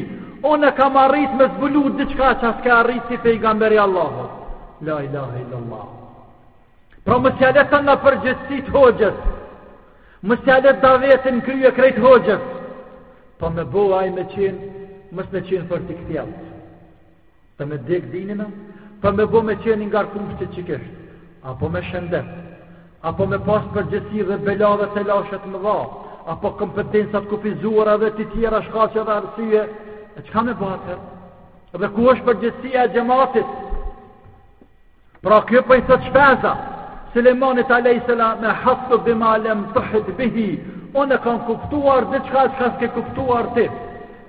unë kam arrit me zbulu diçka që s'ke arrit ti pejgamber i Allahut la ilahe illallah Pra mos ja let tana përgjegjësitë hoxhës, mos ja let davetin kryekrejt hoxhës, pa po me bo ai me qenë, mos me qenë fort i kthjellët me dek dinin, pa po me bo me qenë i ngarkum psiqikisht, apo me shëndet, apo me pas përgjegjësi dhe bela dhe telashe t'mdha, apo kompetenca t'kufizuara dhe të tjera shkaqe dhe arsye, e çka me bo atëherë? Dhe ku është përgjegjësia e xhematit? Pra kjo po i thot shpeza, Sulejmanit alayhis salam ehattu bima lam tuhit bihi. Unë kam kuptuar diçka çka s'ke kuptuar ti.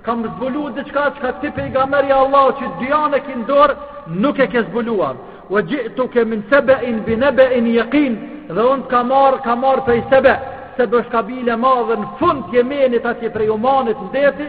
Kam zbulu diçka çka ti pejgamberi i Allahut që dynjanë e ki n'dorë nuk e ke zbuluar. Wa ji'tuka min saba'in bi naba'in yaqin. Dhe unë të kam ardh, kam ardh prej Sebe, Sebe ësht kabile e madhe në fund të Jemenit atje prej Umanit te deti,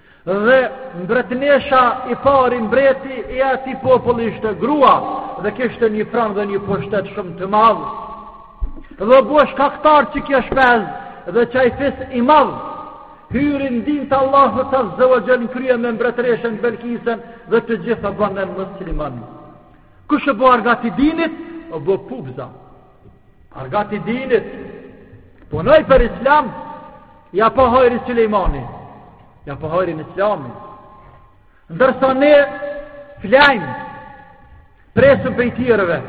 Dhe mbretnesha i pari mbreti i atij populli ishte grua dhe kishte një fron dhe një pushtet shumë të madh. Dhe u bo shkaktar që kjo shpez dhe qaj fis i madh hyri n'din të Allahut azze ve xhel n'krye me mbretreshen Belkisën dhe të gjithë u banë musliman. Kush u bo argat i dinit, u bo pupza. Argat i dinit, punoi për islam, ja pa hajrin Sulejmani, ja pa hajrin islami. Ndërsa ne flejmë, presim prej tjerëve,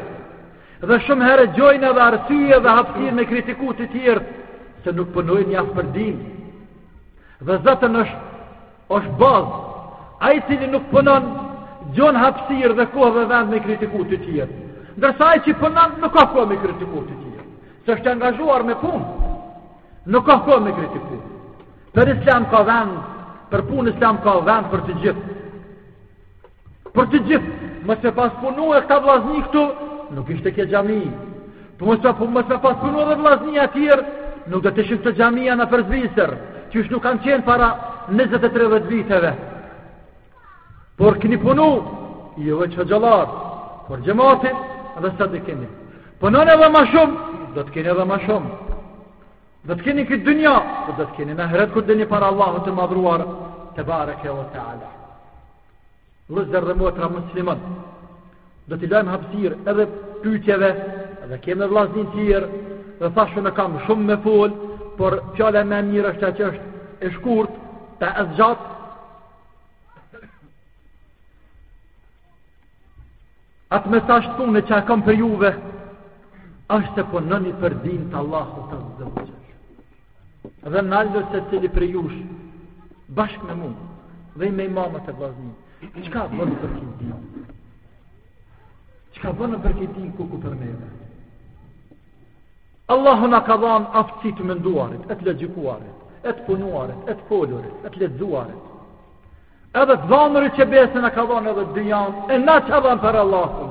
dhe shumë herë gjejmë edhe arsye dhe hapësirë me kritiku të tjerët, se nuk punojnë mjaft për din. Dhe zaten është Është bazë. Ai i cili nuk punon, gjon hapësirë dhe kohë dhe vend me kritiku të tjerët. Ndërsa ai që punon nuk ka kohë me kritiku të tjerët. Se është i angazhuar me punë. Nuk ka kohë me kritiku. Për Islam ka vend, për punë islame ka vend për të gjithë. Për të gjithë, mos me pas punu këta vllaznit këtu, nuk ishte kjo xhami. Po mos me po mos me pas punu edhe vllaznit e tjerë, nuk do të ishin këto xhamia nëpër Zvicër, qysh nuk kanë qenë para 20-30 viteve. Por keni punu, jo veç hoxhallar, por xhemati dhe sot i keni. Punoni edhe ma shumë, do të keni edhe ma shumë. Do të keni n'kët dynja, do të keni n'ahiret kur t'delni para Allahut të madhëruar, tebareke ve teala. Vëllezër dhe motra musliman, do t'i lajmë hapësir edhe pyetjeve dhe kemi vllaznit tjerë dhe thashë unë kam shumë me fol, por fjala më e mirë është që është e shkurt, pa e zgjat. Atë mesazh të punës që e kam për juve është se punoni për din të Allahut azze ve xhel. Dhe nalu secili prej jush, bashk me mu, edhe me imamët e vllaznit, qka bënë për këtë din? Qka bënë për këtë din ku ku për neve? Allahu na ka dhanë aftësi të menduarit, e të logjikuarit, e të punuarit, e të folurit, e të lexuarit, Edhe të dhënërit qe besa na ka dhënë edhe dynja, e na ç'dhamë për Allahun.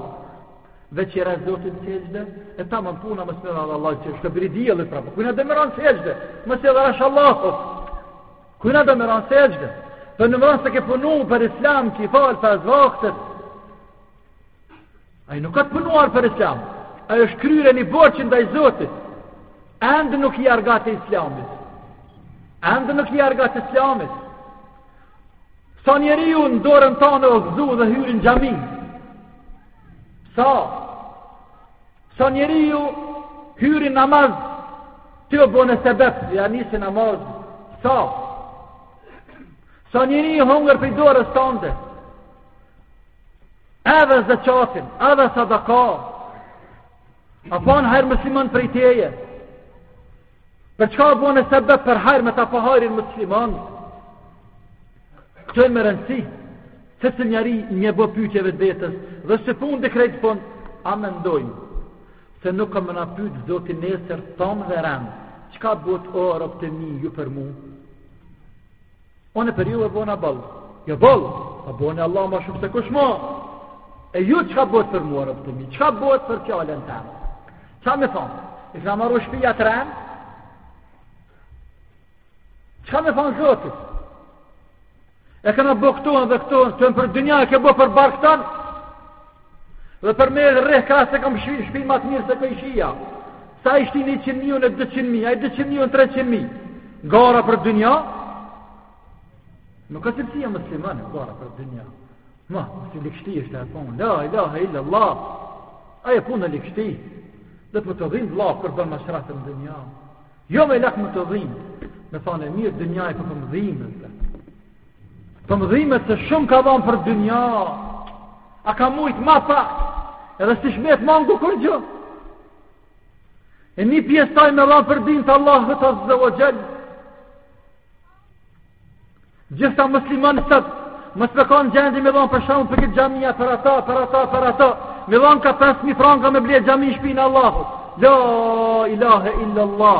Veç i ra Zotit n'sexhde, e taman puna mos dhe Allah, që është të biri djelë, pra, po kujna do me i ra n'sexhde, mos i rafsh Allahut, kujna do me i ra n'sexhde, po numëron se ke punu për islam që i fal pesë vaktet, Ai nuk ka punuar për Islam. Ai është kryer një borxh ndaj Zotit. Ende nuk je argat i Islamit. Ende nuk je argat i Islamit. Sa njeriu në dorën tane u udhëzu dhe hyri në xhami Sa Sa njeriu hyri n'namaz Ti u bone sebep Ja nisi namaz Sa Sa njeriu hongër prej dorës tande Edhe zeqatin, edhe sadaka, a panë hajr muslimanët prej teje, për çka u bone sebep për hajr me ta pa hajrin muslimani, këto janë me rëndësi, sepse njeri me i bo pyetje vetvetes, dhe si fundi krejt n'fund, a mendojmë, se nuk ka me na pyt Zoti nesër, thom dhe rëndë, qka bot o robt e mi ju për mu, Unë për ju e bona boll Jo boll A boni Allah ma shumë se kush ma E ju qka bot për mua robt e mi Qka bot për fjalën teme Qa me thanë I kena maru shpija të re Qka me i thanë Zotit E kena bo këtohen dhe këtohen Tanë për dynja e ke bo për bark tan Dhe për me edhe rreh krasë se kam shpi, shpi ma të mirë se kojshia. Sa ishte njëqind mi unë dyqind mi, ai dyqind mi unë treqind mi. Gara për dynja, nuk a cilësi e muslimanit, gara për dynja. Ma, si likështi është e punë, la ilaha illa Allah, a e punë në likështi, dhe për po të dhimë la për bërë më shratë në dynja. Jo me lakë më të dhimë, me thane mirë dynja e për po për më dhimë, Po m'dhimet se shumë ka dhanë për dynja, a ka mujtë ma pak, edhe s'ish metë mangu kurgjë. E një pjesë të saj me dhanë për din të Allahut azze ve xhel. Gjithë ata muslimanë sot, mos me kanë në gjendje me dhanë për shembull për këtë xhamia, për ata, për ata, për ata, me dhanë ka 5.000 franga me ble xhami, shpinë e Allahut. La ilahe illa Allah.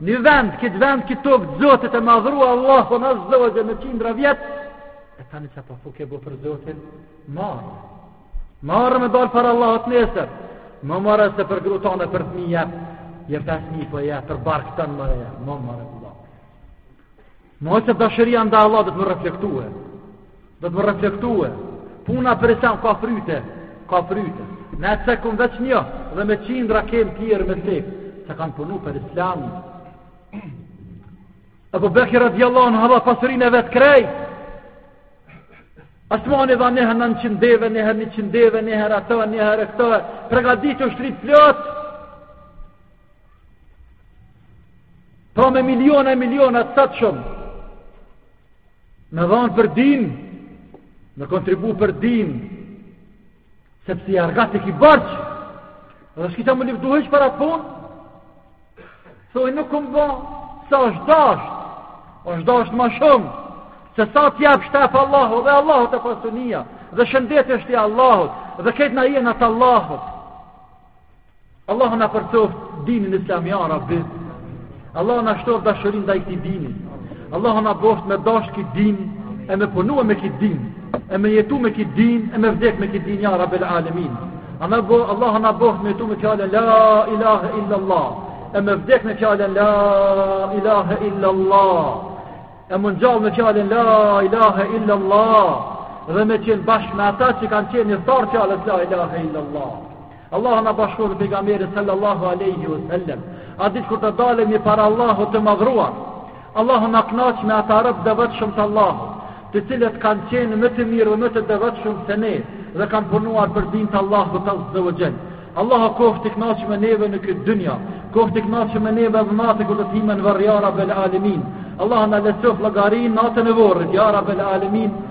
Një vend, këtë vend, këtë tokë, Zotit të madhruar Allah, po në zëvëzë me qindra vjet, e tani që pa fuke bo për Zotin, marre. Marre me dalë para Allahut nesër, ma marre se për grun tane e për fëmijë, jë pas një për po ja, për bark tan marre, ma marre. Në hojtë se dashuria ndaj Allahut do të m'u reflektue, do të m'u reflektue, puna për islam ka fryte, ka fryte. Ne e cekëm veç një, dhe me qindra kem tjerë me cekë, se kanë punu për islam. Ebu Bekir radijallahu anhu dha pasurinë e vet krejt, Osmani dha një herë nantëqind deve, një herë njëqind deve, një herë ato, një herë këto, pregatit ushtritë plot, Pra me miliona e miliona të sotshëm, me dhanë për din, me kontribu për din, sepse si argat e ki borxh, dhe s'ki ça m'u livdu hiç për atë punë, thuj nuk kom ba, sa është dashtë, është dashtë ma shumë, se sa të japësh ti për Allahun, dhe e Allahut është pasunia, dhe shëndeti është i Allahut, dhe krejt na jena të Allahut, Allahu na forcoft dinin islam ja Rabbi. Allahu na shtoft dashurinë ndaj këtij dini. Allahu na bëft me dashtë këtë din e me punua me këtë din, e me jetu me këtë din, e me vdek me këtë din ja Rabbi el Alamin. Allahu na bëft me jetu me fjalën la ilaha illa Allah. E me vdek me fjalën la ilaha illa Allah. E m'u ngjall me fjalën la ilaha illa Allah dhe me qenë bashkë me ata që kanë qenë ithtarë të fjalës la ilaha illa Allah. Allahu na bashkoftë me pejgamberin sallallahu alaihi wasallam. At ditë kur të dalemi para Allahut të madhruar, Allahu na kënaqtë me ata rob të devotshëm të Allahut, të cilët kanë qenë më të mirë dhe më të devotshëm se ne dhe kanë punuar për din të Allahut azze ve xhel. Allahu qoftë i knaqë me neve në këtë dynja, qoftë i knaqë me neve dhe natën kur të himë në vorr, ja rabel alemin. Allahu na lehtësoftë llogarinë, natën e vorrit, ja rabel alemin.